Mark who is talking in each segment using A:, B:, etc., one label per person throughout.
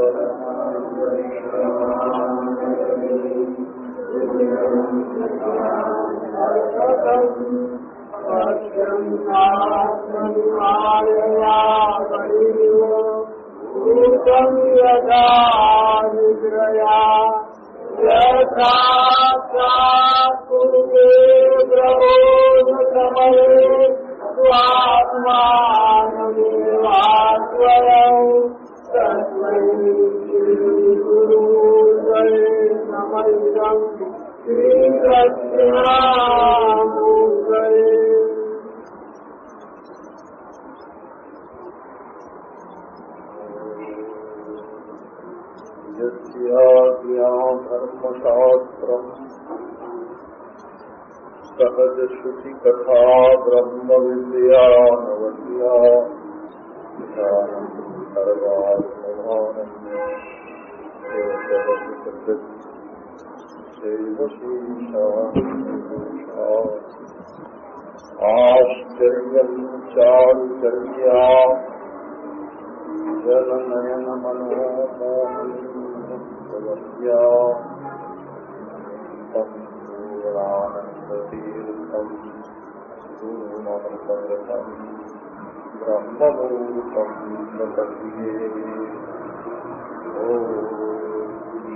A: यदा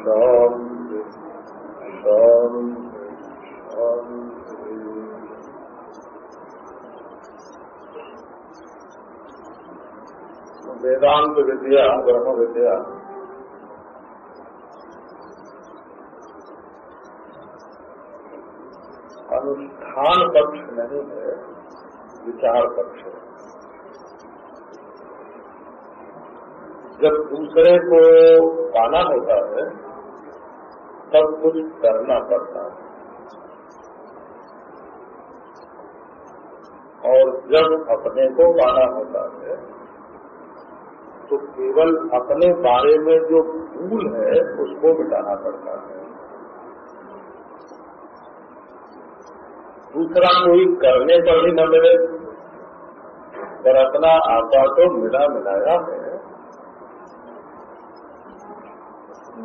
B: शान्ति वेदांत विद्या ब्रह्म विद्या अनुष्ठान पक्ष नहीं है। विचार पक्ष। है जब दूसरे को पाना होता है, तब कुछ करना पड़ता है। और जब अपने को पाना होता है तो केवल अपने बारे में जो भूल है, उसको मिटाना पड़ता है। दूसरा कोई करने पर भी न मिले, पर अपना आपा तो मिला मिलाया है।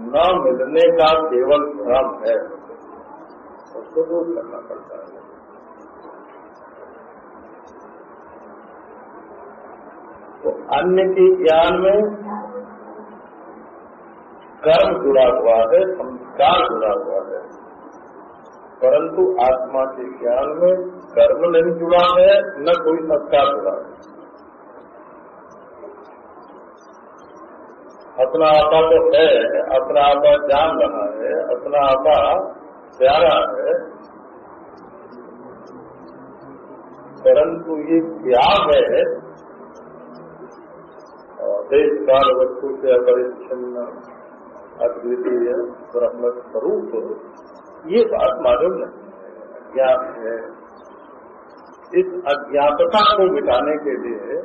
B: न मिलने का केवल भ्रम है, उसको दूर करना पड़ता है। तो अन्य के ज्ञान में कर्म जुड़ा हुआ है, संस्कार जुड़ा हुआ है। परंतु आत्मा के ज्ञान में कर्म नहीं जुड़ा है, न कोई संस्कार जुड़ा है। अपना आपा तो है, अपना आपा जान रहा है, अपना आपा प्यारा है। परंतु ये क्या है? देश काल वस्तु से अपरिच्छिन्न अद्वितीय ब्रह्म स्वरूप ये बात मालूम नहीं ज्ञान है। इस अज्ञातता को मिटाने के लिए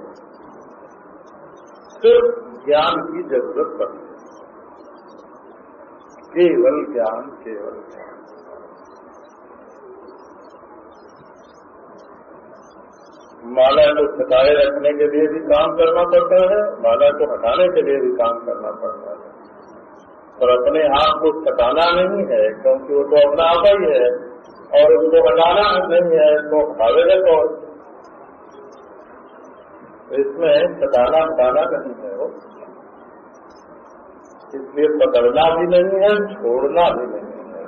B: सिर्फ़ ज्ञान की ज़रूरत पड़ती है। केवल ज्ञान केवल ज्ञान। माला को सताए रखने के लिए भी काम करना पड़ता है, माला को हटाने के लिए भी काम करना पड़ता है। पर अपने आप को सताना नहीं है, क्योंकि वो तो अपना आप ही है, और उसको हटाना नहीं है तो हटावेगा कौन? इसमें सताना हटाना नहीं है वो। इसलिए पकड़ना भी नहीं है, छोड़ना भी नहीं है।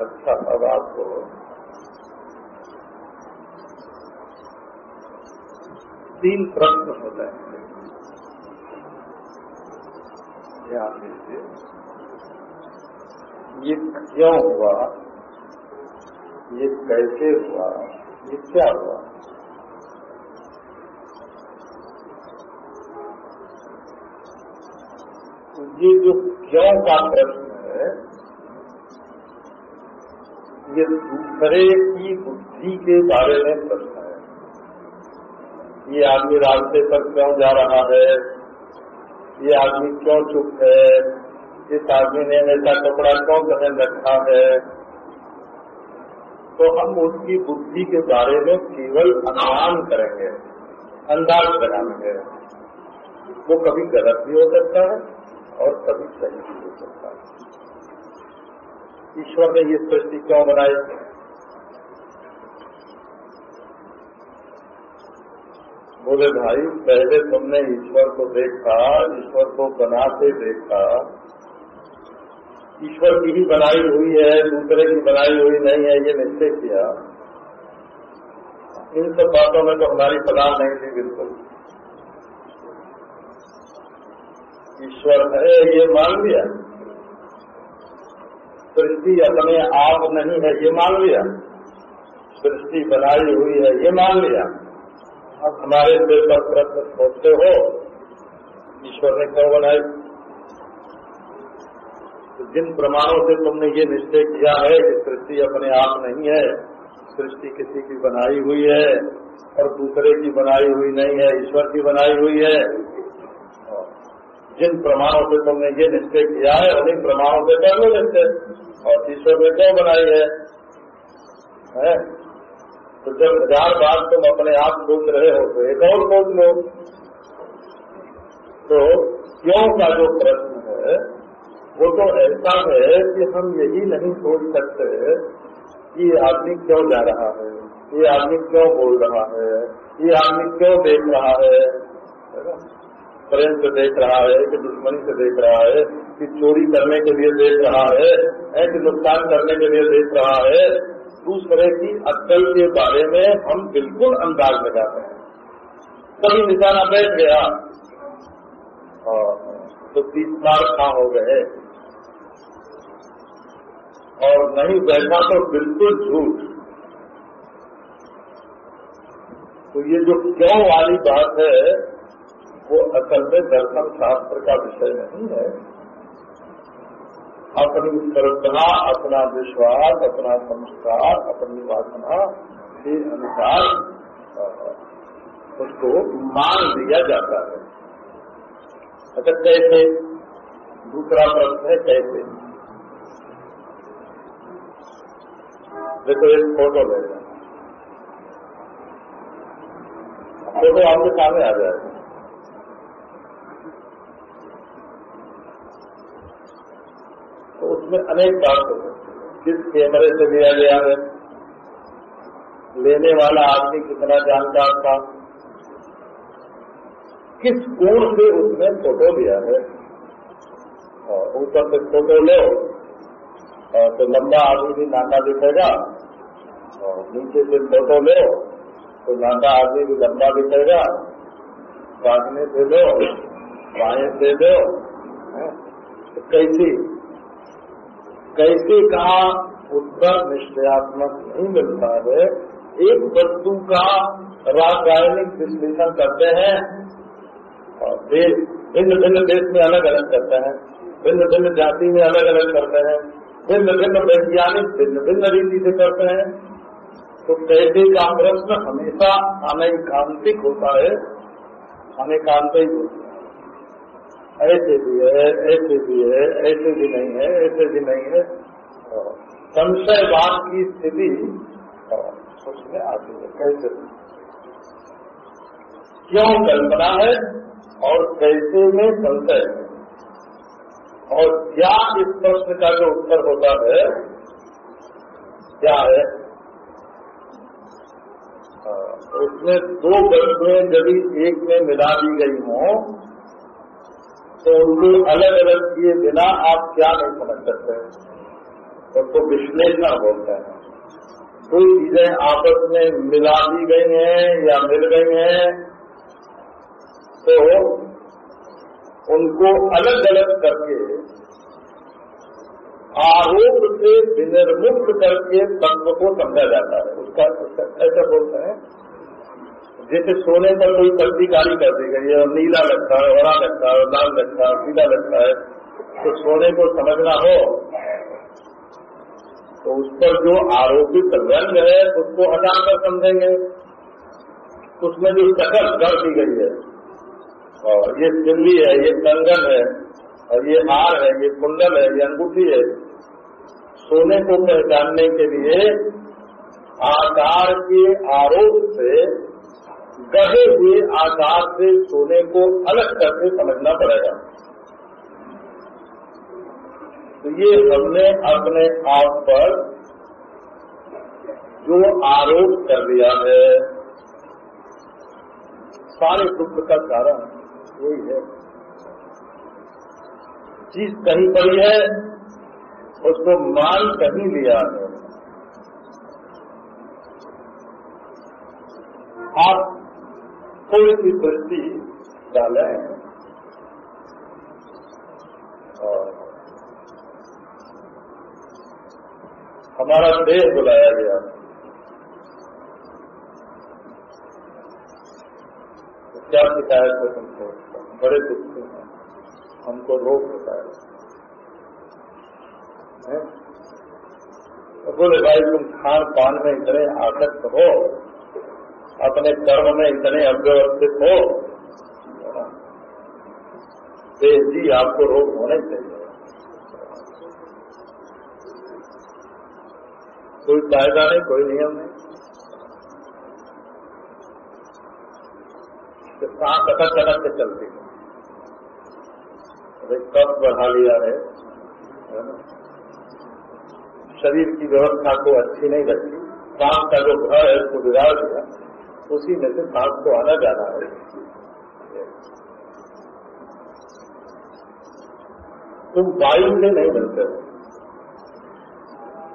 B: अच्छा अब आपको तीन प्रश्न हो जाएँगे ध्यान दीजिए ये क्यों हुआ? ये कैसे हुआ? ये क्या हुआ? ये जो क्यों का प्रश्न है, ये दूसरे की बुद्धि के बारे में प्रश्न है। ये आदमी रास्ते पर क्यों जा रहा है? ये आदमी क्यों चुप है? इस आदमी ने ऐसा कपड़ा क्यों पहन रखा है? तो हम उसकी बुद्धि के बारे में केवल अनुमान करेंगे, अंदाज लगाएँगे वो कभी गलत भी हो सकता है और कभी सही भी हो सकता है। ईश्वर ने ये सृष्टि क्यों बनाई? बोले, भाई, पहले तुमने ईश्वर को देखा, ईश्वर को बनाते देखा। ईश्वर की ही बनाई हुई है, दूसरे की बनाई हुई नहीं है, ये निश्चय किया। इन सब बातों में तो हमारी सलाह नहीं थी बिल्कुल। ईश्वर है, ये मान लिया। सृष्टि अपने आप नहीं है, ये मान लिया। सृष्टि बनाई हुई है, ये मान लिया। हमारे दिल पर प्रश्न सोचते हो ईश्वर ने क्यों बनाई? तो जिन प्रमाणों से तुमने ये निश्चय किया है कि सृष्टि अपने आप नहीं है सृष्टि किसी की बनाई हुई है और दूसरे की बनाई हुई नहीं है ईश्वर की बनाई हुई है। जिन प्रमाणों से तुमने ये निश्चय किया है उन्हीं प्रमाणों से कर लो निश्चय। और ईश्वर ने क्यों बनाई है, है? तो जब हज़ार बार तुम अपने आप सोच रहे हो तो एक और सोच लो। तो क्यों का जो प्रश्न है, वो तो ऐसा है कि हम यही नहीं सोच सकते कि ये आदमी क्यों जा रहा है, ये आदमी क्यों बोल रहा है, ये आदमी क्यों देख रहा है प्रेम से देख रहा है, कि दुश्मनी से देख रहा है, कि चोरी करने के लिए देख रहा है, कि नुकसान करने के लिए देख रहा है दूसरे की अक्ल के बारे में हम बिल्कुल अंदाज लगाते हैं। कभी निशाना बैठ गया, और तो तीस बार कहाँ हो गए, और नहीं बैठा तो बिल्कुल झूठ। तो ये जो क्यों वाली बात है, वो असल में दर्शन शास्त्र का विषय नहीं है। अपनी श्रद्धा अपना विश्वास, अपना संस्कार, अपनी वासना के अनुसार उसको मान दिया जाता है। अच्छा कैसे? दूसरा प्रश्न है, कैसे? देखो, एक फ़ोटो ले। फ़ोटो आपके सामने आ जाएगा। उसमें अनेक बात हो किस कैमरे से लिया गया है, लेने वाला आदमी कितना जानकार था, किस कोण से उसने फ़ोटो लिया है। ऊपर से फ़ोटो लो तो लंबा आदमी भी नाका दिखेगा, और नीचे से फ़ोटो लो तो नाका आदमी भी लंबा दिखेगा। काटने से लो बाएँ से लो तो कैसी कैसे कहा उत्तर निश्चयात्मक नहीं मिलता है। एक वस्तु का रासायनिक विश्लेषण करते हैं और देश भिन्न भिन्न देश में अलग अलग करते हैं भिन्न भिन्न जाति में अलग अलग करते हैं भिन्न भिन्न वैज्ञानिक भिन्न भिन्न रीति से करते हैं। तो कैसे का प्रश्न हमेशा अनेकांतिक होता है, अनेकांतिक होता है। ऐसे भी है, ऐसे भी है, ऐसे भी नहीं है, ऐसे भी नहीं है। संशयवाद की स्थिति उसमें आती है, कैसे? क्यों कल्पना है और कैसे में संशय है? और क्या इस प्रश्न का जो उत्तर होता है, क्या है? उसमें दो वस्तुएँ यदि एक में मिला दी गई हों तो उनको अलग अलग किए बिना आप क्या नहीं समझ सकते। उसको विश्लेषण बोलते हैं। कोई चीज़ें आपस में मिला दी गई हैं या मिल गई हैं तो उनको अलग अलग करके, आरोप से विनिर्मुक्त करके तत्व को समझा जाता है। उसका ऐसा बोलते हैं जैसे सोने पर कोई पत्ती काली कर दी गई है, और नीला लगता है हरा लगता है लाल लगता है, पीला लगता है तो सोने को समझना हो तो उस पर जो आरोपित रंग है, उसको हटाकर समझेंगे। उसमें जो शकल कर दी गई है, और ये सिल्ली है, ये कंगन है, और ये हार है, ये कुंडल है, ये अंगूठी है, सोने को पहचानने के लिए आकार के आरोप से गढ़े हुए आकार से सोने को अलग करके समझना पड़ेगा। तो ये हमने अपने आप पर जो आरोप कर दिया है, सारे दुख का कारण वही है। चीज़ कहीं पड़ी है, उसको मान कहीं लिया है आप थोड़ी सी दृष्टि डालें। और हमारा देह बुलाया गया। क्या शिकायत है तुमको? बड़े दुखी हैं। हमको रोग है? तो बोले, भाई, तुम खान पान में इतने आसक्त हो अपने कर्म में इतने अव्यवस्थित हो देश जी आपको रोग होने चाहिए कोई कायदा नहीं, कोई नियम नहीं। तो सांस अटक अटक के चलती है। कब बढ़ा लिया है? शरीर की व्यवस्था को अच्छी नहीं रखी सांस का जो घर है, उसको बिगाड़ दिया। उसी में से सांस को आना जाना है। तुम वायु से नहीं मिलते। हो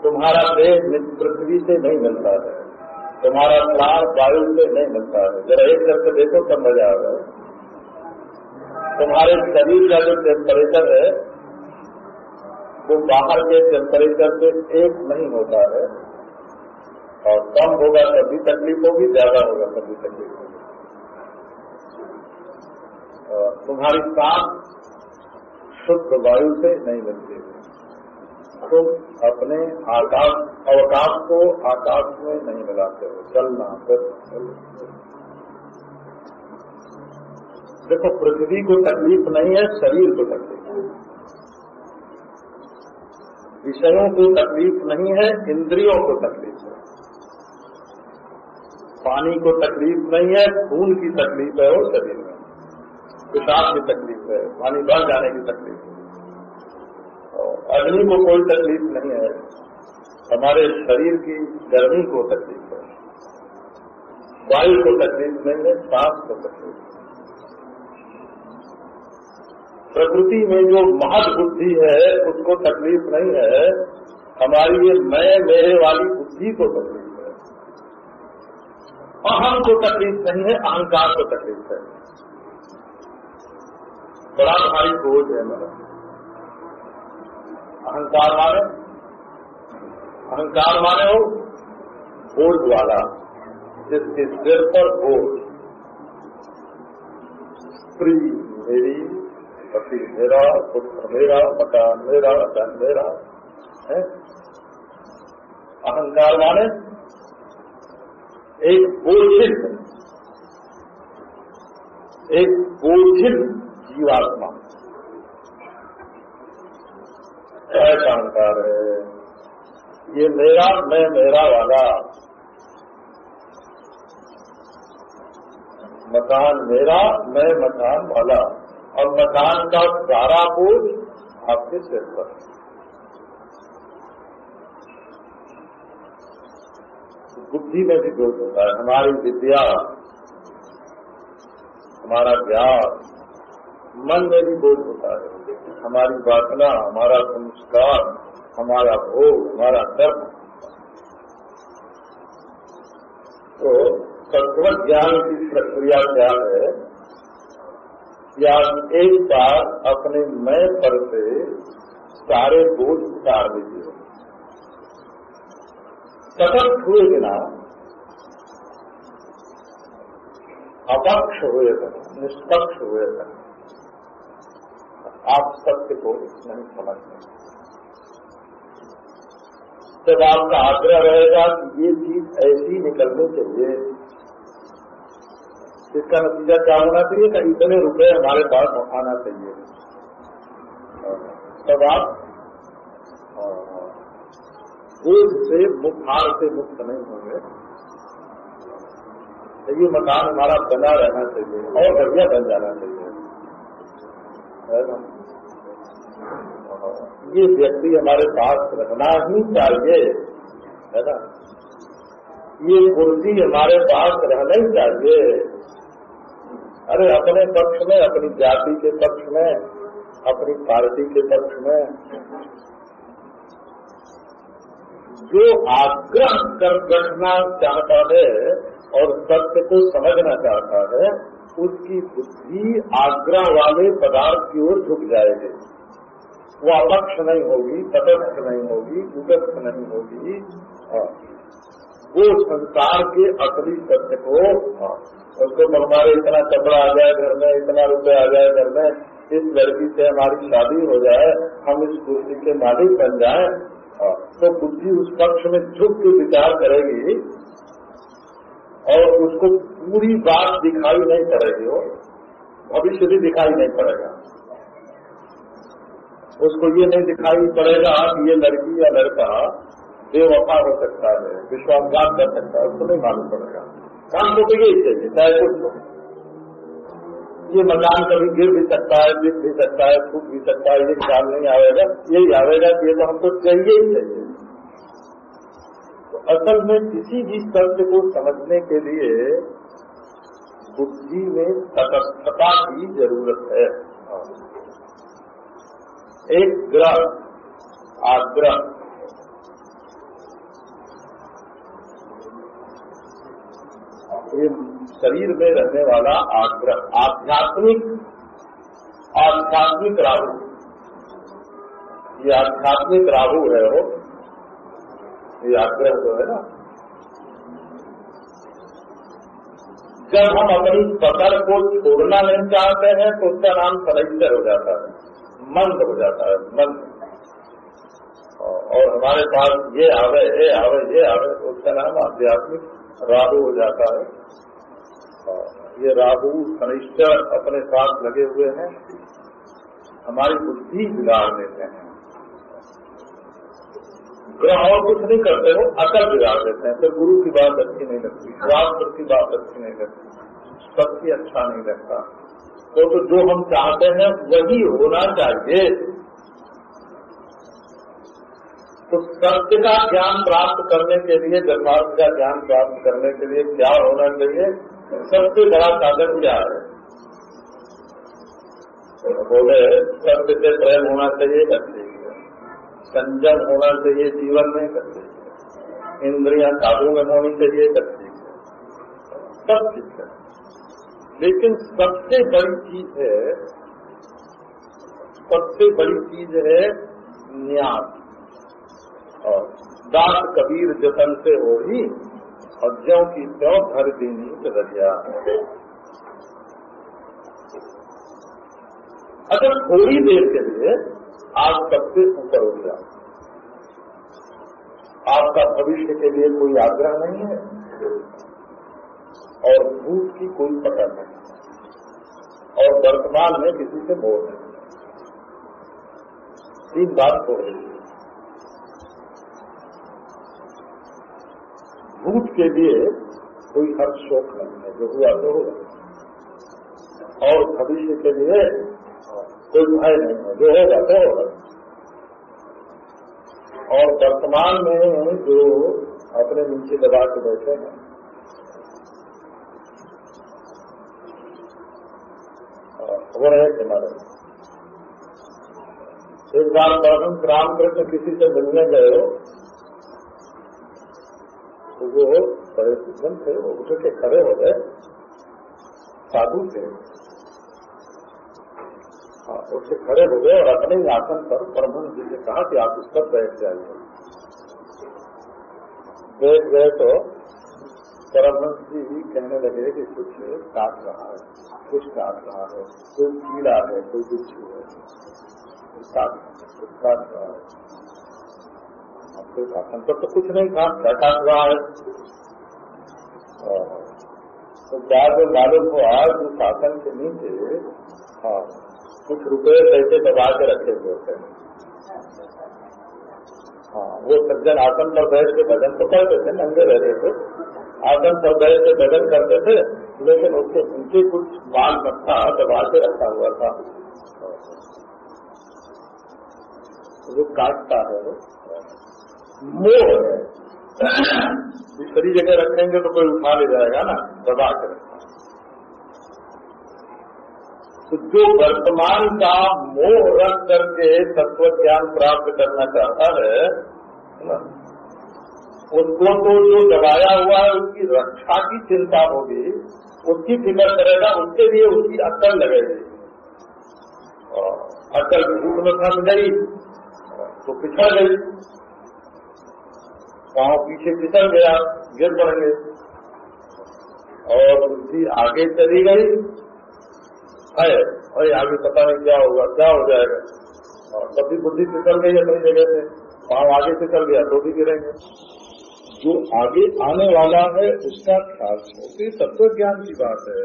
B: तुम्हारा देह पृथ्वी से नहीं मिलता है। तुम्हारा प्राण वायु से नहीं मिलता है। जरा एक करके देखो तब मज़ा आ रहा तुम्हारे शरीर का जो टेम्परेचर है, वो बाहर के टेम्परेचर से एक नहीं होता है। और कम होगा तभी तकलीफ़ होगी, ज़्यादा होगा तभी तकलीफ़ होगी। तुम्हारी सांस शुद्ध वायु से नहीं मिलती तुम अपने आकाश, अवकाश को आकाश में नहीं मिलाते हो। चलना, फिर देखो, पृथ्वी को तकलीफ़ नहीं है, शरीर को तकलीफ़ है। विषयों को तकलीफ़ नहीं है, इंद्रियों को तकलीफ़ है। पानी को तकलीफ़ नहीं है, खून की तकलीफ़ है और शरीर में। पेशाब की तकलीफ़ है, पानी बढ़ जाने की तकलीफ़ है। अग्नि को कोई तकलीफ़ नहीं है, हमारे शरीर की गर्मी को तकलीफ़ है। वायु को तकलीफ़ नहीं है, सांस को तकलीफ़ है। प्रकृति में जो महद बुद्धि है, उसको तकलीफ़ नहीं है। हमारी ये मैं, मेरे वाली बुद्धि को तकलीफ़ अहम को तकलीफ़ नहीं है, अहंकार को तकलीफ़ है। बड़ा भारी बोझ है मेरा। अहंकार माने अहंकार माने हो, बोझ वाला, जिसके सिर पर बोझ। स्त्री मेरी, पति मेरा, पुत्र मेरा, मकान मेरा, धन मेरा, है? अहंकार माने एक बोझित एक बोझित जीवात्मा। ऐसा अहंकार है। ये मेरा, मैं मेरा वाला। मकान मेरा, मैं मकान वाला। और मकान का सारा बोझ आपके सिर पर बुद्धि में भी बोझ होता है। हमारी विद्या, हमारा ज्ञान, मन में भी बोझ होता है। हमारी वासना, हमारा संस्कार, हमारा भोग, हमारा कर्म। तो तत्व ज्ञान की प्रक्रिया क्या है? या एक बार अपने मैं पर से सारे बोझ उतार दीजिए तटस्थ हुए बिना अपक्ष हुए तक निष्पक्ष हुए तक आप सत्य को नहीं समझते। जब आपका आग्रह रहेगा कि ये चीज़ ऐसी निकलनी चाहिए, इसका नतीजा क्या होना चाहिए कि इतने रुपए हमारे पास आना चाहिए। तब आप बोझ से मुखार से मुक्त नहीं होंगे। तो ये मकान हमारा बना रहना चाहिए, और बढ़िया बन जाना चाहिए। ये व्यक्ति हमारे पास रहना ही चाहिए, है ना? ये कुर्सी हमारे पास रहना ही चाहिए। अरे, अपने पक्ष में, अपनी जाति के पक्ष में, अपनी पार्टी के पक्ष में। जो आग्रह कर बैठना चाहता है और सत्य को समझना चाहता है उसकी बुद्धि आग्रह वाले पदार्थ की ओर झुक जाएगी। वो अपक्ष नहीं होगी तटस्थ नहीं होगी उगस्थ नहीं होगी। हाँ। वो संसार के असली सत्य को हाँ, उसको हमारे इतना कपड़ा आ जाए घर में इतना रुपये आ जाए घर में इस लड़की से हमारी शादी हो जाए हम इस कुर्सी के मालिक बन जाए तो बुद्धि उस पक्ष में झुक के विचार करेगी और उसको पूरी बात दिखाई नहीं पड़ेगी वो भविष्य भी दिखाई नहीं पड़ेगा। उसको ये नहीं दिखाई पड़ेगा कि ये लड़की या लड़का बेवफा हो सकता है, विश्वासघात कर सकता है, उसको नहीं मालूम पड़ेगा। काम तो यही चाहिए चाहे कुछ ये मकान कभी गिर भी सकता है बिक भी सकता है, फूट भी सकता है, ये ख्याल नहीं आएगा। यही आवेगा कि ये तो हमको चाहिए ही चाहिए। तो असल में किसी भी सत्य को समझने के लिए बुद्धि में तटस्थता की ज़रूरत है। एक ग्रह, आग्रह। ये शरीर में रहने वाला आध्यात्मिक आध्यात्मिक राहु। ये आध्यात्मिक राहु है वो। ये आग्रह जो है ना। जब हम अपनी पकड़ को छोड़ना नहीं चाहते हैं तो उसका नाम सलेक्टर हो जाता है। मंद हो जाता है, मंद। और हमारे पास ये आवे ये आवे ये आवे तो उसका नाम आध्यात्मिक राहु हो जाता है। ये राहु शनिश्चर अपने साथ लगे हुए हैं। हमारी बुद्धि बिगाड़ देते हैं। ग्रह और कुछ नहीं करते हो अकल बिगाड़ देते हैं। फिर गुरु की बात अच्छी नहीं लगती शास्त्र की बात अच्छी नहीं लगती सबकी अच्छा नहीं लगता तो, तो जो हम चाहते हैं वही होना चाहिए। तो सत्य का ज्ञान प्राप्त करने के लिए धर्मार्थ का ज्ञान प्राप्त करने के लिए क्या होना चाहिए? सबसे बड़ा साधन क्या है। तो बोले सत्य से प्रेम होना चाहिए, करते संजम होना चाहिए, जीवन में करते इंद्रिया काबू में होनी चाहिए, करते सब चीज़ है। लेकिन सबसे बड़ी चीज़ है, सबसे बड़ी चीज़ है न्यास और दास कबीर जतन से हो ही ज्यो की त्यों घर देनी रजिया अगर थोड़ी देर के लिए आप सबसे ऊपर हो गया आपका भविष्य के लिए कोई आग्रह नहीं है और भूत की कोई पकड़ नहीं और वर्तमान में किसी से मोह नहीं तीन बात हो रही है। भूत के लिए कोई हर शोक नहीं है, जो हुआ तो और भविष्य के लिए कोई भय नहीं है, जो होगा तो होगा। और वर्तमान में जो अपने नीचे दबा के बैठे हैं हो रहे थे हमारे एक बार परमहंस रामकृष्ण किसी से मिलने गए तो वो बड़े सिद्धन थे, वो उठ के खड़े हो गए। साधु थे। हाँ उठ के खड़े हो गए और अपने ही आसन पर परमहंस जी ने कहा कि आप उस पर बैठ जाइए। बैठ गए तो परमहंस जी ही कहने लगे कि कुछ काट रहा है, कुछ काट रहा है, कोई कीड़ा है, कोई बिच्छू है काट रहा है। शासन पर तो कुछ नहीं था क्या हुआ है। तो बाद में मालूम हुआ कि शासन के नीचे हाँ कुछ रुपए पैसे दबा के रखे हुए थे हाँ। वो सज्जन आसन पर बैठ के भजन तो करते थे, नंगे रह रहे थे। आसन पर बैठ के भजन करते थे, लेकिन उसके नीचे कुछ बाल बच्चा दबा के रखा हुआ था। वो काटता है। मोह दूसरी जगह रखेंगे तो कोई उठा ले जाएगा ना, दबा के रखना तो जो वर्तमान का मोह रख करके तत्व ज्ञान प्राप्त करना चाहता है उसको तो जो दबाया हुआ है, उसकी रक्षा की चिंता होगी, उसकी फ़िक्र करेगा, उसके लिए उसकी अक्ल लगेगी। अक्ल धूप में फंस गई तो पिछड़ गई। पाँव पीछे फिसल गया, गिर पड़ेंगे और बुद्धि आगे चली गई। है और आगे पता नहीं क्या होगा, क्या हो जाएगा। और कभी बुद्धि फिसल गई अपनी जगह से। पाँव आगे चल गया तो भी गिरेंगे। जो आगे आने वाला है, उसका ख्याल होती तत्व ज्ञान की बात है।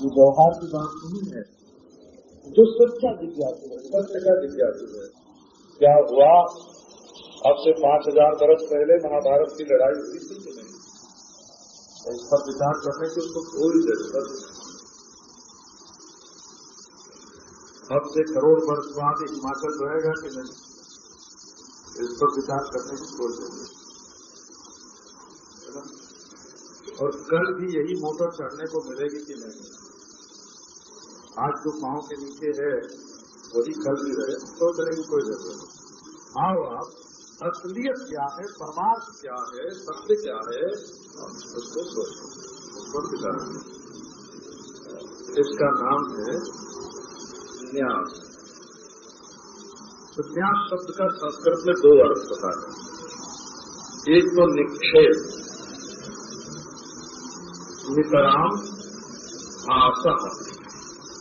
B: ये व्यवहार की बात नहीं है। जो सच्चा जिज्ञासु है, सत्य का जिज्ञासु है, क्या हुआ? अब से पाँच हज़ार बरस पहले महाभारत की लड़ाई हुई थी कि नहीं। इस पर विचार करने की उसको कोई ज़रूरत नहीं। अब से करोड़ वर्ष बाद हिमाचल रहेगा कि नहीं, इस पर विचार करने की कोई ज़रूरत और कल भी यही मोटर चढ़ने को मिलेगी कि नहीं। आज जो पाँव के नीचे है, वही कल भी रहे सोचने की कोई ज़रूरत आओ आप। असलियत क्या है? परमार्थ क्या है? सत्य क्या है? उसको सोचो। उस इसका नाम है न्यास तो न्यास शब्द का संस्कृत में दो अर्थ होता है। एक तो निक्षेप। नितराम आसह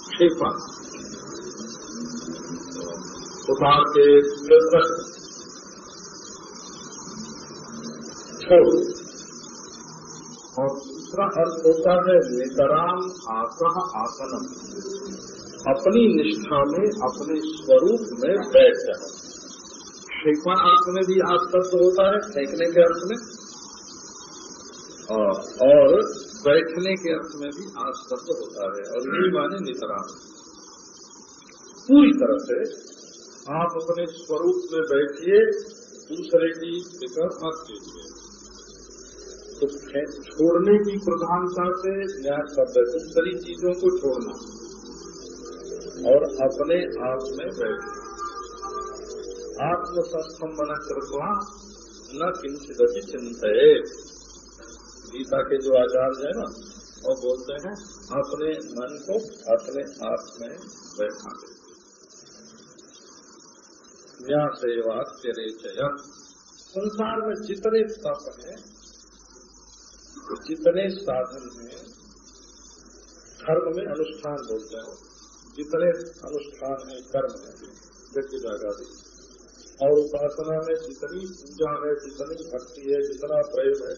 B: क्षेपण। उतार के छोड़ और दूसरा अर्थ होता है नितराम आसह आसनम। अपनी निष्ठा में, अपने स्वरूप में बैठ जाना शेखवान अर्थ में भी आज शब्द होता है फेंकने के अर्थ में। और बैठने के अर्थ में भी आज शब्द होता है, और यही माने नितराम। पूरी तरह से आप अपने स्वरूप में बैठिए, दूसरे की फ़िक्र मत कीजिए। तो छोड़ने की प्रधानता से न्याय शब्द है दूसरी चीज़ों को छोड़ना और अपने आप में बैठना। आत्मसस्थम बना कृपा, न किंचित अति चिंत गीता के जो आचार्य है ना, वो बोलते हैं, अपने मन को अपने आप में बैठा दे। सेवा, तेरे चय संसार में जितने तप हैं जितने साधन हैं धर्म में अनुष्ठान बोलते हैं, जितने अनुष्ठान है कर्म है यज्ञ जागादि। और उपासना में जितनी पूजा है, जितनी भक्ति है, जितना प्रेम है,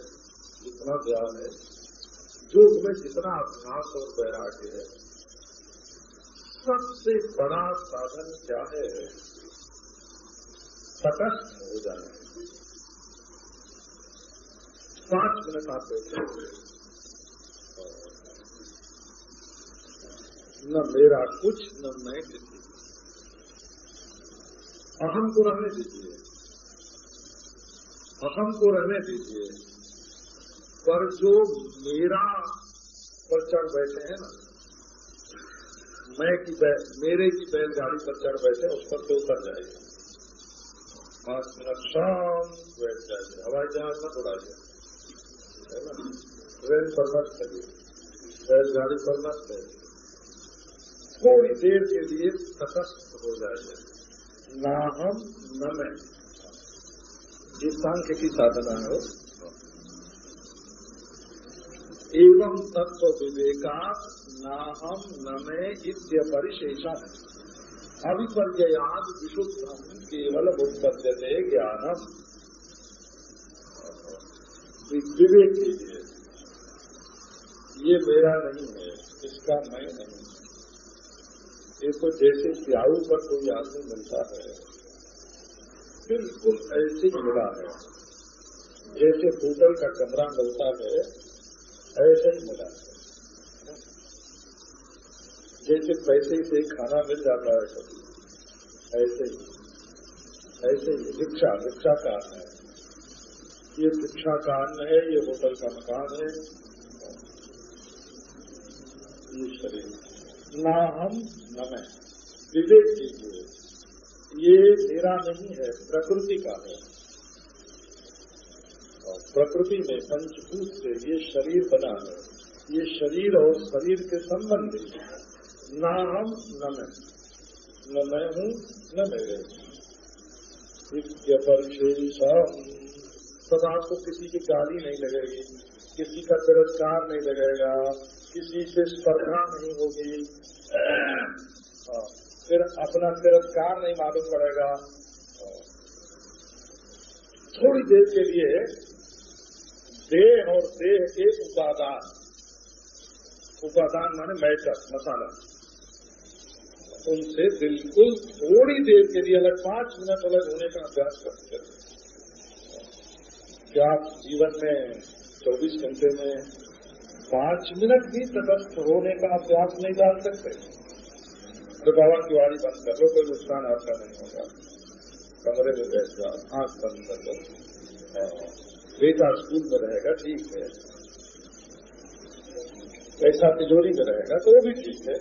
B: जितना ध्यान है, योग में जितना अभ्यास और वैराग्य है, सबसे बड़ा साधन क्या है? तटस्थ हो जाए पाँच मिनट आप बैठे न मेरा कुछ, न मैं किसी अहम को रहने दीजिए। अहम को रहने दीजिए। पर जो मेरा पर चढ़ बैठे हैं ना, मैं की मेरे की बैलगाड़ी पर चढ़ बैठे उस पर तो उतर जाएगा पाँच मिनट शाम बैठ जाएगा हवाई जहाज़ में उड़ाइए। है ना ट्रेन पर मत चलिए बैलगाड़ी पर मत चलिए थोड़ी देर के लिए तटस्थ हो जाएगा ना हम न मैं। ये सांख्य की साधना है। एवं तत्व विवेका ना हम न मैं इत्य परिशेषा अभिपर्याद विशुद्धम केवल उत्पद्यते ज्ञानम। विवेक कीजिए ये मेरा नहीं है, इसका मैं नहीं ये तो जैसे प्याऊ पर कोई आदमी मिलता है, बिल्कुल ऐसे ही मिला है। जैसे होटल का कमरा मिलता है, ऐसे ही मिला है। जैसे पैसे से खाना मिल जाता है कभी ऐसे ही। ऐसे ही रिक्शा रिक्शा का है। ये शिक्षा का अन्न है, ये होटल का मकान है। ये शरीर। ना हम, न मैं। विवेक कीजिए ये मेरा नहीं है, प्रकृति का है। और प्रकृति में पंचभूत से ये शरीर बना है। ये शरीर और शरीर के संबंधी ना हम, न मैं। न मैं हूँ, न मेरे। परिशेषम तब आपको किसी की गाली नहीं लगेगी किसी का तिरस्कार नहीं लगेगा किसी से स्पर्धा नहीं होगी। हाँ, फिर अपना तिरस्कार नहीं मालूम पड़ेगा। थोड़ी देर के लिए देह और देह के उपादान। उपादान माने मैटर मसाला। उनसे बिल्कुल थोड़ी देर के लिए अलग पाँच मिनट अलग होने का अभ्यास करते हैं। क्या आप जीवन में 24 घंटे में पाँच मिनट भी तटस्थ होने का अभ्यास नहीं डाल सकते? तो बाबा वाड़ी बंद कर लो कोई नुकसान आपका नहीं होगा। कमरे में बैठ जाओ, आँख बंद कर लो बेटा स्कूल में रहेगा, ठीक है। पैसा तिजोरी में रहेगा तो वो भी ठीक है।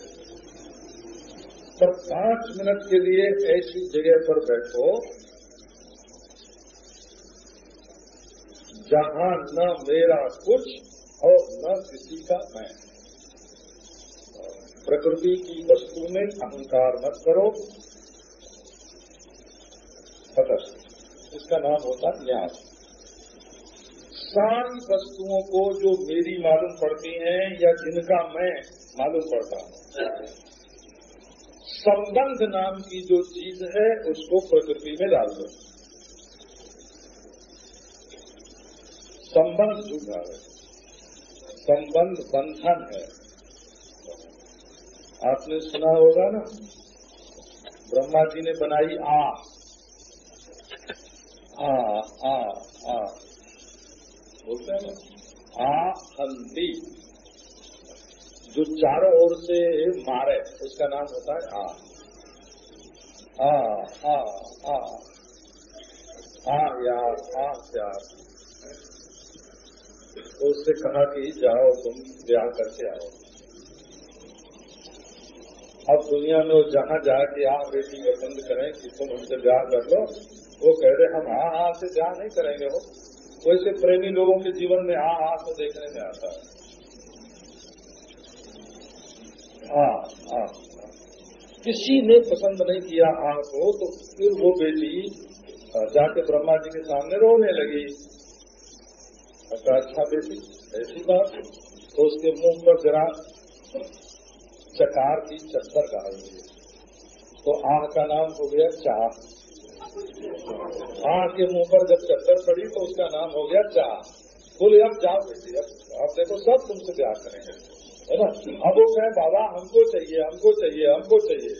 B: पर पाँच मिनट के लिए ऐसी जगह पर बैठो जहाँ न मेरा कुछ और न किसी का मैं। प्रकृति की वस्तु में अहंकार मत करो। तटस्थ इसका नाम होता न्यास सारी वस्तुओं को जो मेरी मालूम पड़ती हैं या जिनका मैं मालूम पड़ता हूँ। संबंध नाम की जो चीज़ है, उसको प्रकृति में डाल दो। संबंध झूठा है। संबंध बंधन है। आपने सुना होगा ना? ब्रह्मा जी ने बनाई आ। आ आ आ। बोलते हैं ना? आ हंती जो चारों ओर से मारे, उसका नाम होता है आ। आ आ आ। आ यार आ यार तो उससे कहा कि जाओ, तुम ब्याह करके आओ। अब दुनिया में वो जहाँ जाके आप बेटी पसंद करें कि तुम हमसे ब्याह कर लो, वो कह रहे, हम हाँ हाँ से ब्याह नहीं करेंगे वो। वैसे प्रेमी लोगों के जीवन में हाँ हाँ को देखने में आता है। हाँ हाँ किसी ने पसंद नहीं किया हाँ को तो फिर वो बेटी जाके ब्रह्मा जी के सामने रोने लगी। अच्छा अच्छा बेटी ऐसी बात। तो उसके मुँह पर जरा चकार की चक्कर हुई तो आह का नाम हो गया चाह। आह के मुँह पर जब चक्कर पड़ी तो उसका नाम हो गया चाह। बोले, अब जाओ बेटी, अब आप देखो, सब तुमसे प्यार करेंगे। है ना? अब वो कहे, बाबा, हमको चाहिए हमको चाहिए हमको चाहिए।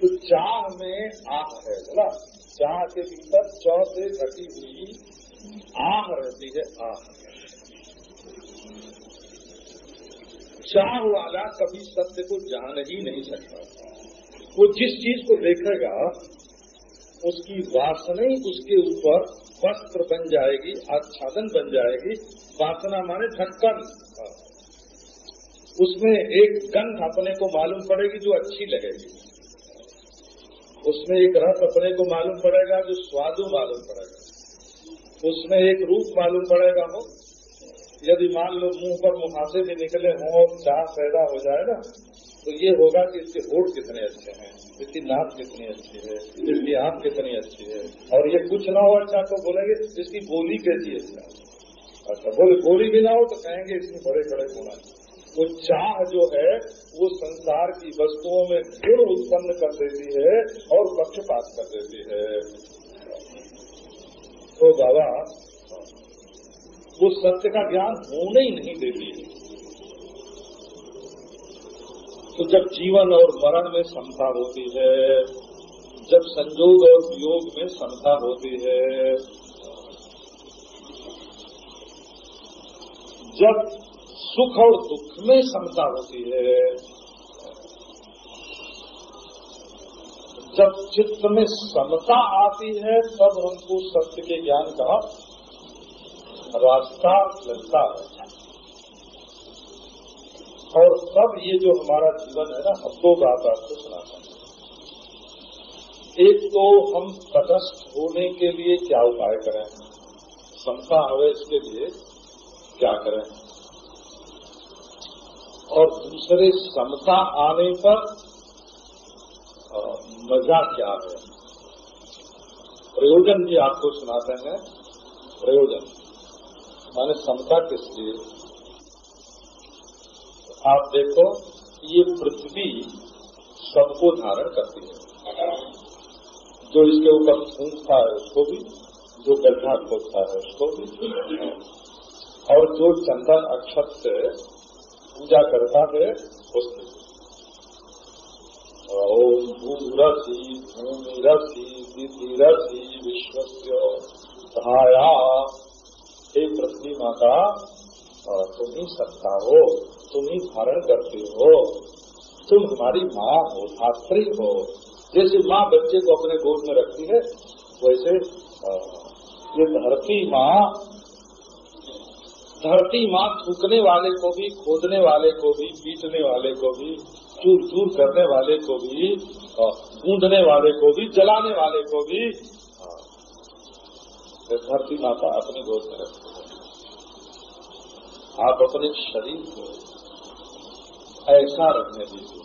B: तो चाह में आह है बोला चाह के भीतर चौ से घटी हुई आह रहती है आह चाह वाला कभी सत्य को जान ही नहीं सकता। वो जिस चीज़ को देखेगा, उसकी वासना ही उसके ऊपर वस्त्र बन जाएगी, आच्छादन बन जाएगी, वासना माने ढक्कन उसमें एक गंध अपने को मालूम पड़ेगी जो अच्छी लगेगी। उसमें एक रस अपने को मालूम पड़ेगा, जो स्वादु मालूम पड़ेगा। उसमें एक रूप मालूम पड़ेगा हो यदि मान लो मुँह पर मुहासे भी निकले हों और चाह पैदा हो जाए ना तो ये होगा कि इसके होठ कितने अच्छे हैं, इसकी नाक कितनी अच्छी है, इसकी आँख कितनी अच्छी है। और ये कुछ ना हो अच्छा तो बोलेंगे, इसकी बोली कैसी अच्छा अच्छा बोले, बोली भी ना हो तो कहेंगे इसमें बड़े बड़े गुण वो चाह जो है, वो संसार की वस्तुओं में गुण उत्पन्न कर देती है और पक्षपात कर देती है। तो बाबा, वो सत्य का ज्ञान होने ही नहीं देती है। तो जब जीवन और मरण में समता होती है, जब संजोग और वियोग में समता होती है, जब सुख और दुख में समता होती है जब चित्त में समता आती है, तब हमको सत्य के ज्ञान का रास्ता मिलता है। और तब ये जो हमारा जीवन है ना, हम दो बात आपको सुनाता हूँ। एक तो हम तटस्थ होने के लिए क्या उपाय करें? समता हवे इसके लिए क्या करें? और दूसरे, समता आने पर मज़ा क्या है? प्रयोजन भी आपको सुनाते हैं। प्रयोजन। माने समता किस लिए आप देखो ये पृथ्वी सबको धारण करती है। जो इसके ऊपर फूंकता है उसको भी, जो गड्ढा खोदता है उसको भी। और जो चंदन अक्षत से पूजा करता है उसने भूरसी भूमिरसी दितिरसी विश्व सहाया हे पृथ्वी माता तुम ही सत्ता हो, तुम ही धारण करते हो। तुम हमारी माँ हो, धात्री हो। जैसे माँ बच्चे को अपने गोद में रखती है, वैसे ये धरती माँ धरती माँ थूकने वाले को भी, खोदने वाले को भी, पीटने वाले को भी चूर चूर करने वाले को भी गूंदने वाले को भी, जलाने वाले को भी धरती माता अपनी गोद में रखती है। आप अपने शरीर को ऐसा रखने दीजिए।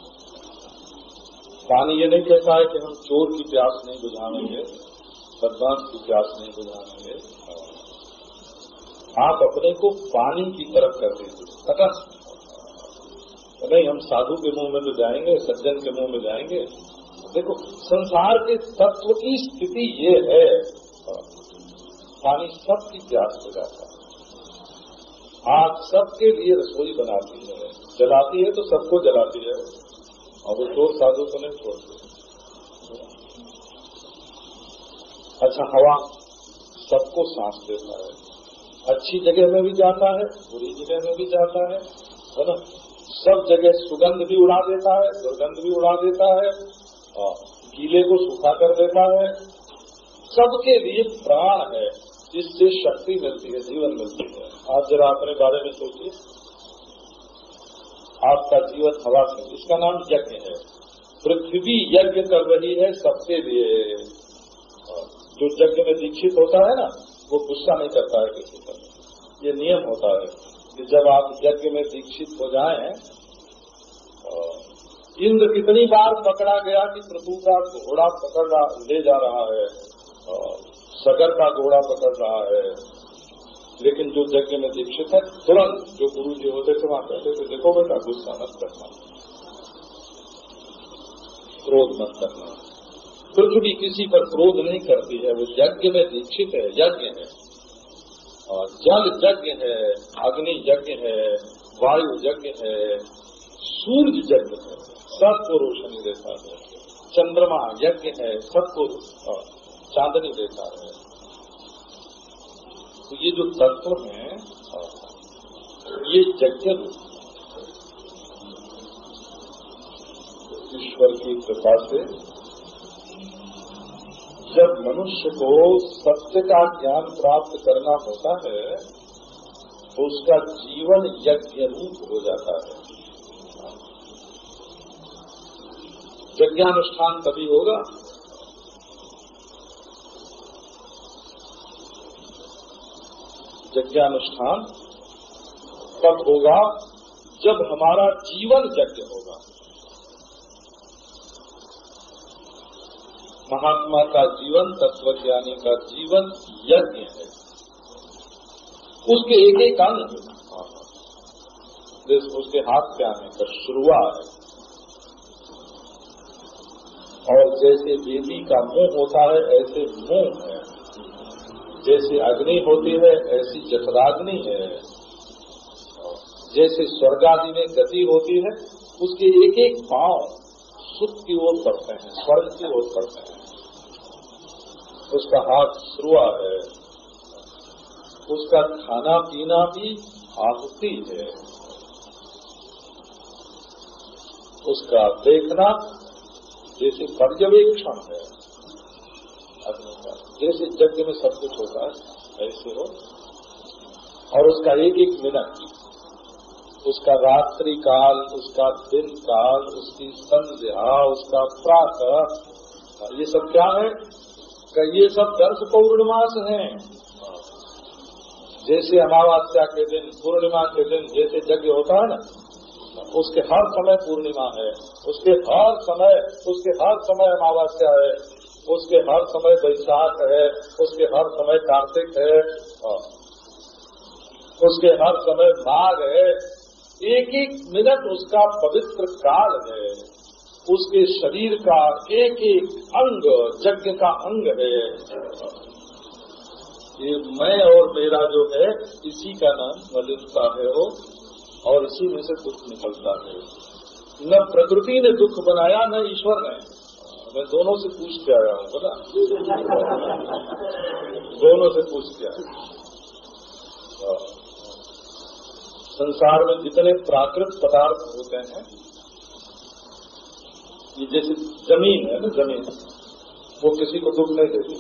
B: पानी ये नहीं कहता है कि हम चोर की प्यास नहीं बुझाएँगे, बदमाश की प्यास नहीं बुझाएँगे। आप अपने को पानी की तरफ़ कर दीजिए। तटस्थ नहीं, हम साधु के मुँह में तो जाएँगे, सज्जन के मुँह में जाएँगे। देखो, संसार के तत्व की स्थिति ये है। पानी सबकी प्यास बुझाता है। आग सबके लिए रसोई बनाती है। जलाती है तो सबको जलाती है। और वो चोर साधु को नहीं छोड़ती। अच्छा हवा सबको सांस देता है। अच्छी जगह में भी जाता है, बुरी जगह में भी जाता है है ना? सब जगह सुगंध भी उड़ा देता है, दुर्गंध भी उड़ा देता है, और गीले को सूखा कर देता है। सबके लिए प्राण है, जिससे शक्ति मिलती है, जीवन मिलती है। आप जरा अपने बारे में सोचिए। आपका जीवन हवा से, इसका नाम यज्ञ है। पृथ्वी यज्ञ कर रही है सबके लिए। जो यज्ञ में दीक्षित होता है ना, वो गुस्सा नहीं करता है किसी पर। ये नियम होता है। कि जब आप यज्ञ में दीक्षित हो जाए इंद्र कितनी बार पकड़ा गया कि प्रभु का घोड़ा पकड़ रहा, ले जा रहा है सगर का घोड़ा पकड़ रहा है। लेकिन जो यज्ञ में दीक्षित है, तुरंत जो गुरु जी होते थे, वहाँ कहते थे, देखो बेटा गुस्सा मत करना क्रोध मत करना। पृथ्वी किसी पर क्रोध नहीं करती है, वो यज्ञ में दीक्षित है, यज्ञ है। जल यज्ञ है, अग्नि यज्ञ है, वायु यज्ञ है, सूर्य यज्ञ है, सबको रोशनी देता है। चंद्रमा यज्ञ है, सबको चांदनी देता है। तो ये जो तत्व हैं ये यज्ञ ईश्वर की कृपा से जब मनुष्य को सत्य का ज्ञान प्राप्त करना होता है तो उसका जीवन यज्ञ रूप हो जाता है। यज्ञानुष्ठान तभी होगा? यज्ञानुष्ठान तब होगा जब हमारा जीवन यज्ञ होगा महात्मा का जीवन, तत्वज्ञानी का जीवन यज्ञ है। उसके एक एक अंग उसके हाथ क्या है का शुरुआत है। और जैसे वेदी का मुँह होता है, ऐसे मुँह है। जैसे अग्नि होती है, ऐसी जठराग्नि है। जैसे स्वर्ग आदि में गति होती है, उसके एक एक पाँव सुख की ओर पड़ते हैं, स्वर्ग की ओर पड़ते हैं। उसका हाथ श्रुआ है। उसका खाना पीना भी आहुति है। उसका देखना जैसे पर्यवेक्षण है। जैसे यज्ञ में सब कुछ होता है, ऐसे हो। और उसका एक एक मिनट, उसका रात्रि काल, उसका दिन काल, उसकी संध्या, उसका प्रातः, ये सब क्या है? कि ये सब दर्श पौर्णमास हैं? जैसे अमावस्या के दिन, पूर्णिमा के दिन जैसे यज्ञ होता है ना, उसके हर समय पूर्णिमा है, उसके हर समय, उसके हर समय अमावस्या है, उसके हर समय बैसाख है, उसके हर समय कार्तिक है उसके हर समय माघ है, एक एक मिनट उसका पवित्र काल है। उसके शरीर का एक एक अंग, यज्ञ का अंग है। ये मैं और मेरा जो है, इसी का नाम मलिनता है हो और इसी में से दुख निकलता है। न प्रकृति ने दुख बनाया, न ईश्वर ने। मैं दोनों से पूछ के आया हूँ बोला दोनों से पूछ के आया संसार में जितने प्राकृत पदार्थ होते हैं ये जैसे ज़मीन है ना, ज़मीन। वो किसी को दुख नहीं देती।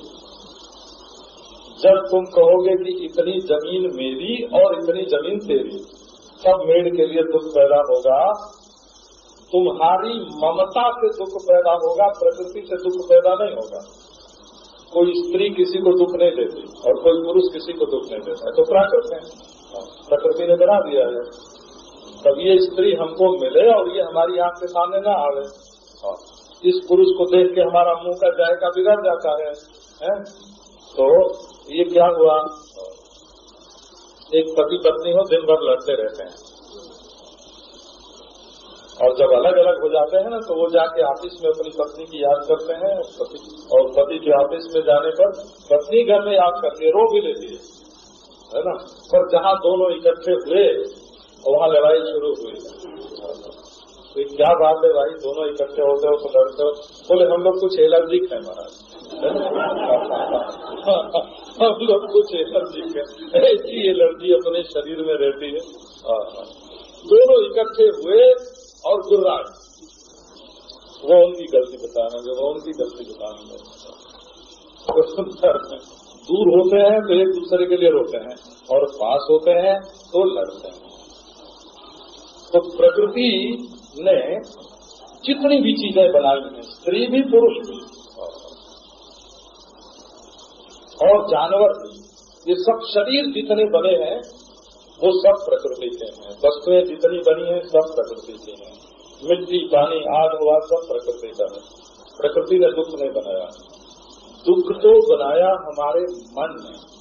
B: जब तुम कहोगे कि इतनी ज़मीन मेरी और इतनी ज़मीन तेरी सब मेड़ के लिए दुख पैदा होगा। तुम्हारी ममता से दुख पैदा होगा, प्रकृति से दुख पैदा नहीं होगा। कोई स्त्री किसी को दुख नहीं देती और कोई पुरुष किसी को दुख नहीं देता। है तो प्राकृत है, प्रकृति ने बना दिया है। तब ये स्त्री हमको मिले और ये हमारी आँख के सामने ना आवे। इस पुरुष को देख के हमारा मुँह का जायका बिगड़ जाता है, है? तो ये क्या हुआ? एक पति पत्नी हो दिन भर लड़ते रहते हैं। और जब अलग अलग हो जाते हैं ना तो वो जाके ऑफ़िस में अपनी पत्नी की याद करते हैं और पति के ऑफ़िस में जाने पर पत्नी घर में याद करती है रो भी लेती है है ना? पर जहाँ दोनों इकट्ठे हुए वहाँ लड़ाई शुरू हुई। तो क्या बात है भाई? दोनों इकट्ठे होते हो तो लड़ते हो। बोले, हम लोग कुछ एलर्जिक है महाराज। हम लोग कुछ एलर्जिक है। ऐसी एलर्जी अपने शरीर में रहती है। दोनों इकट्ठे हुए और गुर्राए वो उनकी गलती बताना जो वो उनकी गलती बताना दूर होते हैं तो एक दूसरे के लिए रोते हैं। और पास होते हैं तो लड़ते हैं। तो प्रकृति ने जितनी भी चीज़ें बनाई हैं, स्त्री भी, पुरुष भी। और जानवर भी। ये सब शरीर जितने बने हैं, वो सब प्रकृति के हैं। वस्तुएँ जितनी बनी हैं, सब प्रकृति के हैं। मिट्टी, पानी, आग हुआ सब प्रकृति का है। प्रकृति ने दुख नहीं बनाया। दुख तो बनाया हमारे मन ने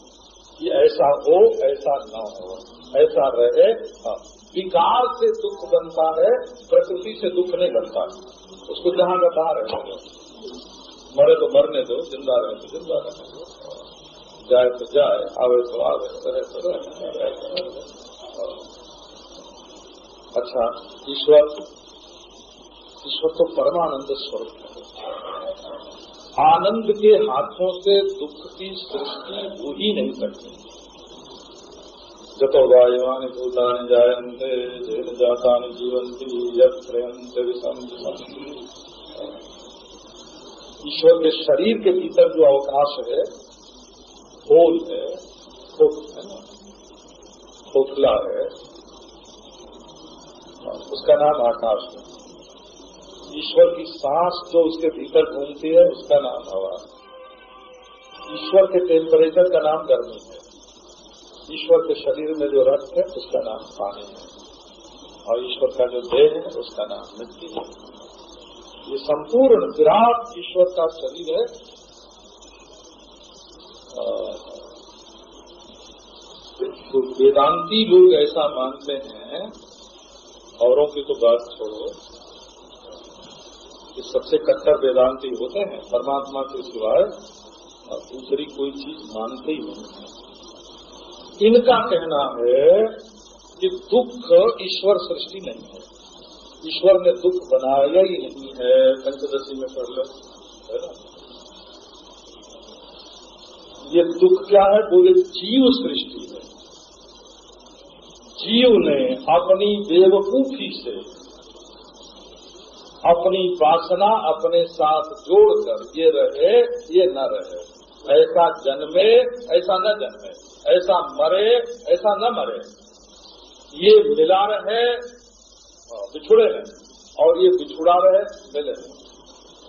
B: कि ऐसा हो, ऐसा न हो। ऐसा रहे हाँ। विकार से दुख बनता है, प्रकृति से दुख नहीं बनता। उसको जहाँ का तहाँ रहने मरे तो मरने दो, ज़िंदा रहे तो ज़िंदा रहने दो। जाए तो जाए, आवे तो आवे, रहे तो रहे अच्छा ईश्वर ईश्वर तो परमानंद स्वरूप है। आनंद के हाथों से दुख की सृष्टि हो ही नहीं सकती जतो जायन्ते, जेन जातानि जीवंती यंत ईश्वर के शरीर के भीतर जो अवकाश है होल है है, खोखला है, उसका नाम आकाश है। ईश्वर की सांस जो उसके भीतर घूमती है, उसका नाम हवा ईश्वर के टेम्परेचर का नाम गर्मी है। ईश्वर के शरीर में जो रक्त है, उसका नाम पानी है। और ईश्वर का जो देह है, उसका नाम मिट्टी है। ये संपूर्ण विराट ईश्वर का शरीर है। तो वेदांती लोग ऐसा मानते हैं, औरों की तो बात छोड़ो, कि सबसे कट्टर वेदांती होते हैं। परमात्मा के सिवाय और दूसरी कोई चीज़ मानते ही नहीं है। इनका कहना है कि दुख ईश्वर सृष्टि नहीं है। ईश्वर ने दुख बनाया ही नहीं है, पंचदशी में पढ़ लो, है ना? ये दुख क्या है? बोले जीव सृष्टि है। जीव ने अपनी बेवकूफ़ी से अपनी वासना अपने साथ जोड़कर, ये रहे, ये न रहे, ऐसा जन्मे, ऐसा न जन्मे। ऐसा मरे, ऐसा न मरे। ये मिला रहे बिछुड़े रहे और ये बिछुड़ा रहे, मिले रहे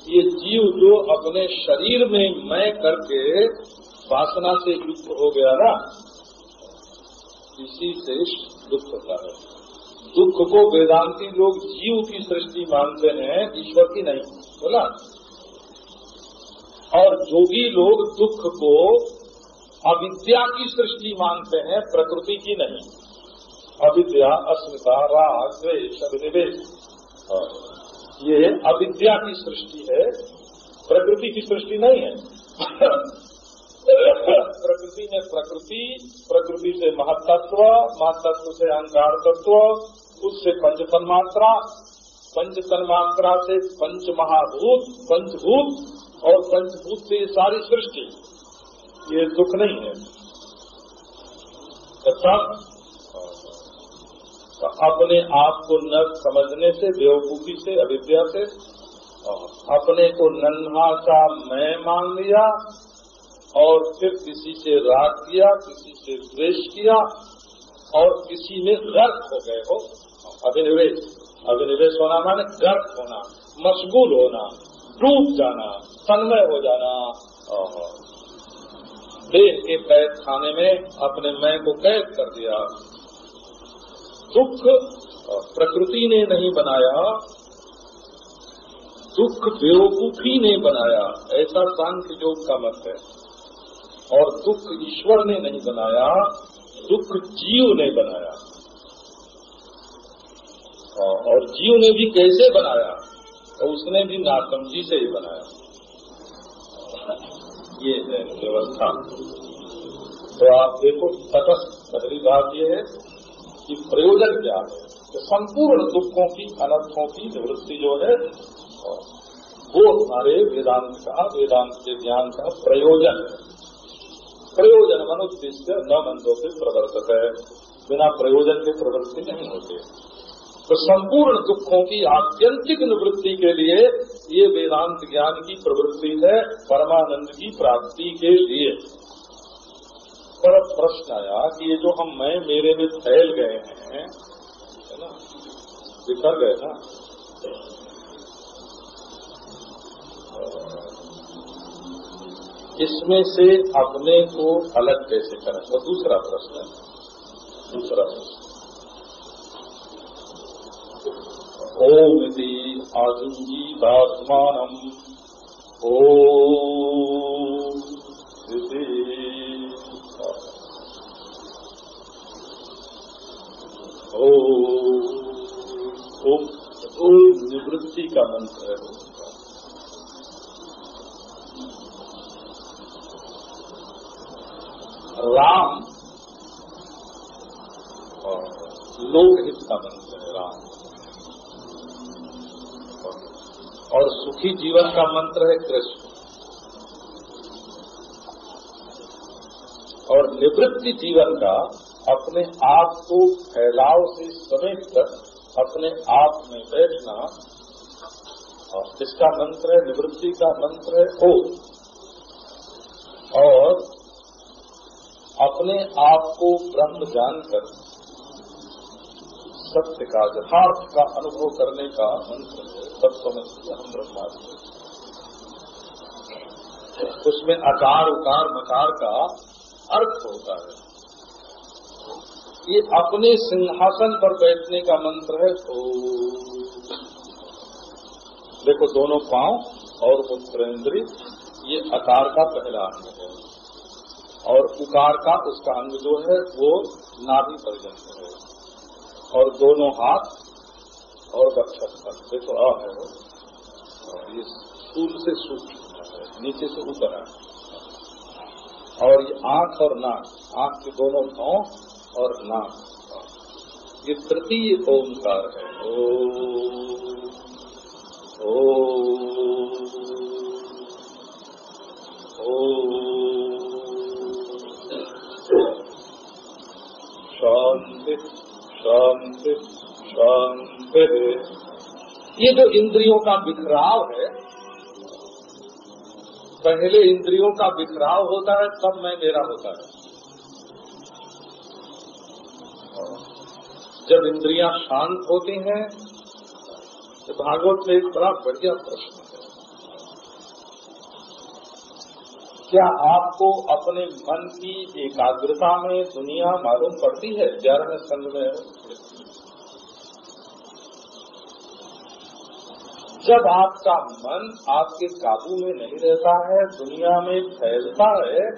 B: ये जीव जो अपने शरीर में मैं करके वासना से युक्त हो गया ना, इसी से दुख होता है। दुख को वेदांती लोग जीव की सृष्टि मानते हैं, ईश्वर की नहीं, बोला। और जोगी लोग दुख को अविद्या की सृष्टि मानते हैं, प्रकृति की नहीं। अविद्या, अस्मिता, राग द्वेश अभिनिवेश। ये अविद्या की सृष्टि है, प्रकृति की सृष्टि नहीं है। प्रकृति में प्रकृति प्रकृति से महतत्व महतत्व से अहंकार तत्व, उससे पंच तन्मात्रा पंच तन्मात्रा से पंच महाभूत, पंचभूत, और पंचभूत से सारी सृष्टि। ये दुख नहीं है। तब अपने आप को न समझने से, बेवकूफ़ी से, अविद्या से, अपने को नन्हा सा मैं मान लिया और फिर किसी से राग किया, किसी से द्वेष किया और किसी में गर्क हो गए हो। अभिनिवेश अभिनिवेश होना माने गर्क होना, मशगूल होना, डूब जाना, तन्मय हो जाना। देह के कैद खाने में अपने मैं को कैद कर दिया। दुख प्रकृति ने नहीं बनाया, दुख बेवकूफ़ी ने बनाया, ऐसा सांख्य योग का मत है। और दुख ईश्वर ने नहीं बनाया, दुख जीव ने बनाया। और जीव ने भी कैसे बनाया? तो उसने भी नासमझी से ही बनाया। ये है व्यवस्था। तो आप देखो, तटस्थ पहली बात ये है कि प्रयोजन क्या है? कि संपूर्ण दुखों की, अनर्थों की निवृत्ति जो है वो हमारे वेदांत का, वेदांत के ज्ञान का प्रयोजन है। प्रयोजन मनुष्य न मंदों से प्रवर्तक है। बिना प्रयोजन के प्रवृत्ति नहीं होते तो संपूर्ण दुखों की आत्यंतिक निवृत्ति के लिए ये वेदांत ज्ञान की प्रवृत्ति है, परमानंद की प्राप्ति के लिए। पर प्रश्न आया कि ये जो हम मैं, मेरे में फैल गए हैं, है ना? बिखर गए ना? इसमें से अपने को अलग कैसे करें? तो दूसरा प्रश्न दूसरा प्रश्न। ओम यदि आजुजीवात्मान ओ निवृत्ति का मंत्र है राम और लोकहित का मंत्र है राम। और सुखी जीवन का मंत्र है कृष्ण। और निवृत्ति जीवन का अपने आप को फैलाव से समेट कर अपने आप में बैठना, और इसका मंत्र है, निवृत्ति का मंत्र है ओ और अपने आप को ब्रह्म जानकर, सत्य का, यथार्थ का अनुभव करने का मंत्र है। तत्व हम ब्रह्मास्त्र उसमें आकार उकार, मकार का अर्थ होता है। ये अपने सिंहासन पर बैठने का मंत्र है तो देखो दोनों पाँव और मुत्रेंद्री ये आकार का पहला अंग है। और उकार का उसका अंग जो है, वो नाभि पर्यंत है। और दोनों हाथ और वक्षस्थल से तो आ है वो। और ये सूर्य से सूक्ष्म है, नीचे से ऊपर आ और ये आँख और नाक, आँख के दोनों पाँव और नाक। ये तृतीय ओंकार है। ओ ओ ओ, शांति शांति शांति। ये जो इंद्रियों का बिखराव है, पहले इंद्रियों का बिखराव होता है, तब मैं मेरा होता है। जब इंद्रियाँ शांत होती हैं तो भागवत में एक बड़ा बढ़िया प्रश्न है। क्या आपको अपने मन की एकाग्रता में दुनिया मालूम पड़ती है? ग्यारहवें संघ में जब आपका मन आपके काबू में नहीं रहता है, दुनिया में फैलता है,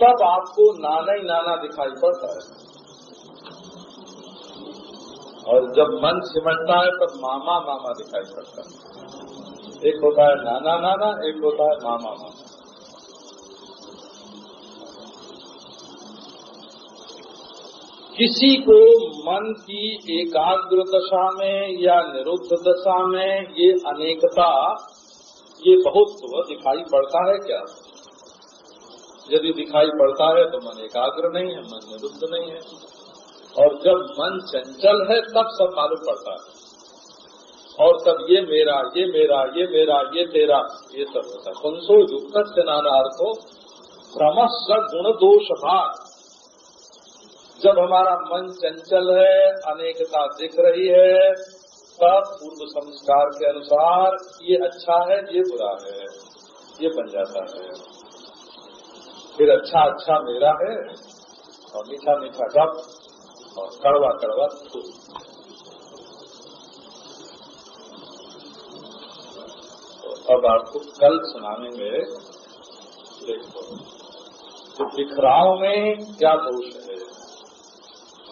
B: तब आपको नाना ही नाना दिखाई पड़ता है। और जब मन सिमटता है, तब मामा मामा दिखाई पड़ता है। एक होता है नाना नाना, एक होता है मामा मामा। किसी को मन की एकाग्र दशा में या निरुद्ध दशा में ये अनेकता, ये बहुत दिखाई पड़ता है क्या? यदि दिखाई पड़ता है तो मन एकाग्र नहीं है, मन निरुद्ध नहीं है। और जब मन चंचल है, तब सब मालूम पड़ता है। और तब ये मेरा ये मेरा ये मेरा, ये तेरा, ये सब होता है। पुंसो युक्त से नाना अर्थो भ्रम गुण दोष भाग जब हमारा मन चंचल है, अनेकता दिख रही है तब पूर्व संस्कार के अनुसार ये अच्छा है, ये बुरा है, ये बन जाता है। फिर अच्छा अच्छा मेरा है, और मीठा मीठा गप और कड़वा कड़वा तू अब आपको कल सुनाने में देखो तो बिखराव में क्या दोष है।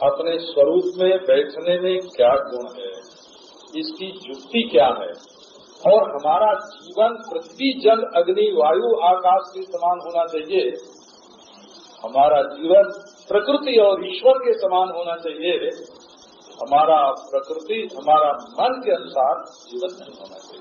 B: अपने स्वरूप में बैठने में क्या गुण है? इसकी युक्ति क्या है? और हमारा जीवन पृथ्वी, जल, अग्नि, वायु, आकाश के समान होना चाहिए। हमारा जीवन प्रकृति और ईश्वर के समान होना चाहिए। हमारा प्रकृति, हमारा मन के अनुसार जीवन नहीं होना चाहिए।